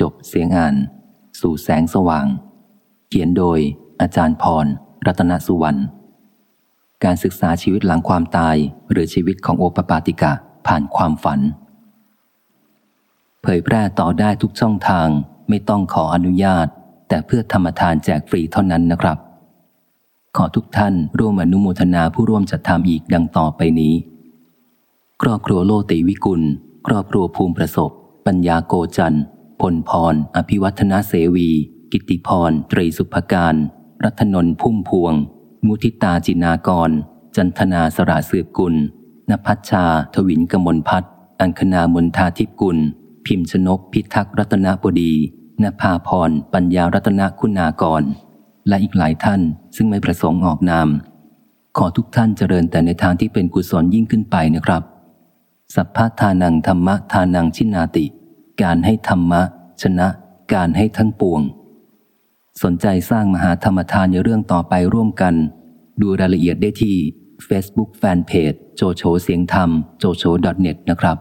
จบเสียงอ่าน สู่แสงสว่าง เขียนโดย อาจารย์พร รัตนสุวรรณ การศึกษาชีวิตหลังความตายหรือชีวิตของโอปปาติกะผ่านความฝัน เผยแพร่ต่อได้ทุกช่องทางไม่ต้องขออนุญาต แต่เพื่อธรรมทานแจกฟรีเท่านั้นนะครับ ขอทุกท่านร่วมอนุโมทนาผู้ร่วมจัดทำอีกดังต่อไปนี้ ครอบครัวโลติวิกุล ครอบครัวภูมิประสบ ปัญญาโกจันทร์ พลพร อภิวัฒนาเสวี กิติพร ตรีสุภการ รัตนนพุ่มพวง มุทิตาจินากร จันทนาสระสืบกุลนภัชชา ทวินกมลพัฒอังคณามนทาทิพกุล พิมพ์ชนกพิทักษ์รัตนบดีนภาพร ปัญญารัตนคุณากร และอีกหลายท่านซึ่งไม่ประสงค์ออกนาม ขอทุกท่านเจริญแต่ในทางที่เป็นกุศลยิ่งขึ้นไปนะครับ สัพพะทานังธรรมะทานังชินาติ การให้ธรรมะ ชนะการให้ทั้งปวง สนใจสร้างมหาธรรมทานในเรื่องต่อไปร่วมกัน ดูรายละเอียดได้ที่ Facebook Fanpage โจโฉเสียงธรรม โจโฉ .net นะครับ